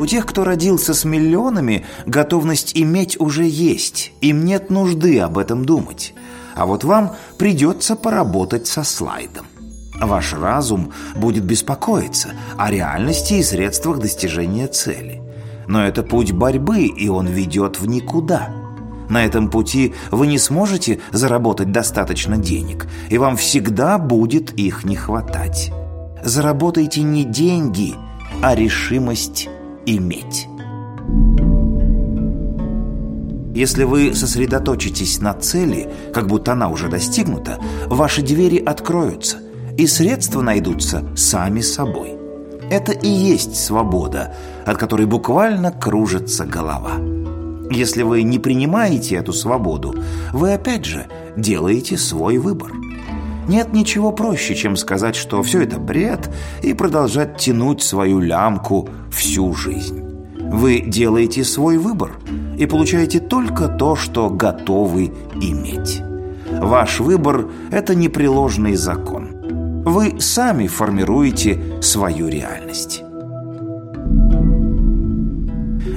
У тех, кто родился с миллионами, готовность иметь уже есть. Им нет нужды об этом думать. А вот вам придется поработать со слайдом. Ваш разум будет беспокоиться о реальности и средствах достижения цели. Но это путь борьбы, и он ведет в никуда. На этом пути вы не сможете заработать достаточно денег, и вам всегда будет их не хватать. Заработайте не деньги, а решимость иметь. Если вы сосредоточитесь на цели, как будто она уже достигнута, ваши двери откроются, и средства найдутся сами собой. Это и есть свобода, от которой буквально кружится голова. Если вы не принимаете эту свободу, вы опять же делаете свой выбор. Нет ничего проще, чем сказать, что все это бред, и продолжать тянуть свою лямку всю жизнь. Вы делаете свой выбор и получаете только то, что готовы иметь. Ваш выбор – это непреложный закон. Вы сами формируете свою реальность.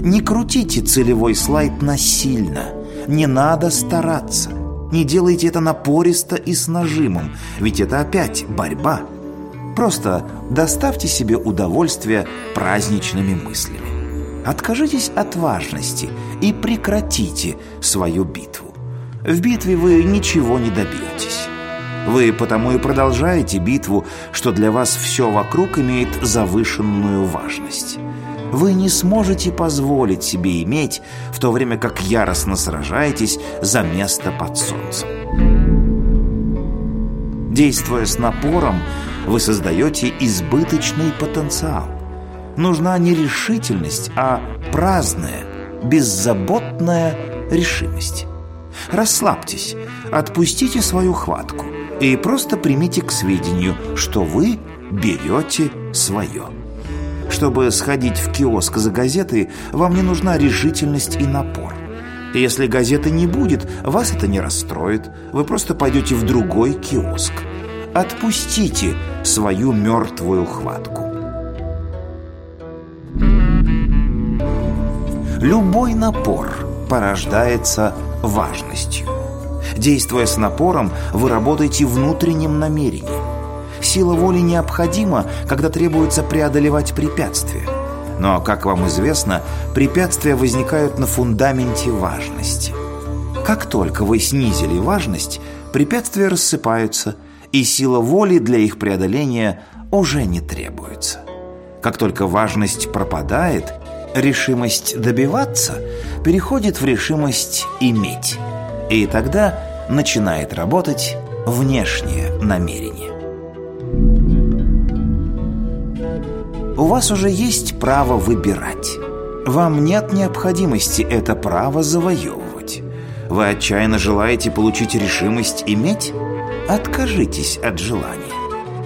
Не крутите целевой слайд насильно. Не надо стараться. Не делайте это напористо и с нажимом, ведь это опять борьба. Просто доставьте себе удовольствие праздничными мыслями. Откажитесь от важности и прекратите свою битву. В битве вы ничего не добьетесь. Вы потому и продолжаете битву, что для вас все вокруг имеет завышенную важность вы не сможете позволить себе иметь, в то время как яростно сражаетесь за место под солнцем. Действуя с напором, вы создаете избыточный потенциал. Нужна не решительность, а праздная, беззаботная решимость. Расслабьтесь, отпустите свою хватку и просто примите к сведению, что вы берете свое. Чтобы сходить в киоск за газетой, вам не нужна решительность и напор. Если газеты не будет, вас это не расстроит. Вы просто пойдете в другой киоск. Отпустите свою мертвую хватку. Любой напор порождается важностью. Действуя с напором, вы работаете внутренним намерением. Сила воли необходима, когда требуется преодолевать препятствия. Но, как вам известно, препятствия возникают на фундаменте важности. Как только вы снизили важность, препятствия рассыпаются, и сила воли для их преодоления уже не требуется. Как только важность пропадает, решимость добиваться переходит в решимость иметь. И тогда начинает работать внешнее намерение. У вас уже есть право выбирать. Вам нет необходимости это право завоевывать. Вы отчаянно желаете получить решимость иметь? Откажитесь от желания.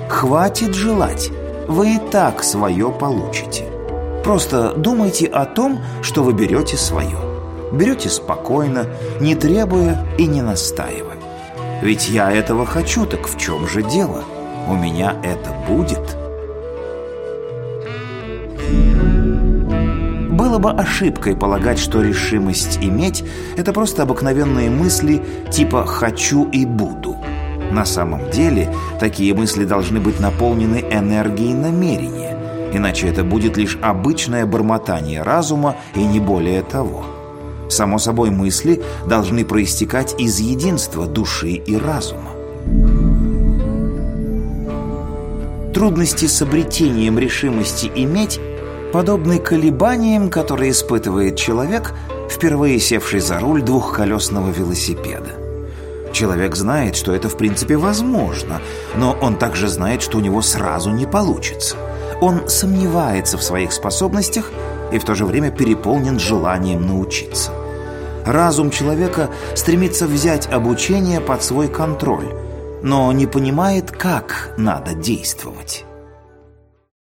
Хватит желать. Вы и так свое получите. Просто думайте о том, что вы берете свое. Берете спокойно, не требуя и не настаивая. Ведь я этого хочу, так в чем же дело? У меня это будет». Было бы ошибкой полагать, что решимость иметь – это просто обыкновенные мысли типа «хочу и буду». На самом деле, такие мысли должны быть наполнены энергией намерения, иначе это будет лишь обычное бормотание разума и не более того. Само собой, мысли должны проистекать из единства души и разума. Трудности с обретением решимости иметь подобны колебаниям, которые испытывает человек, впервые севший за руль двухколесного велосипеда. Человек знает, что это в принципе возможно, но он также знает, что у него сразу не получится. Он сомневается в своих способностях и в то же время переполнен желанием научиться. Разум человека стремится взять обучение под свой контроль, но не понимает, как надо действовать.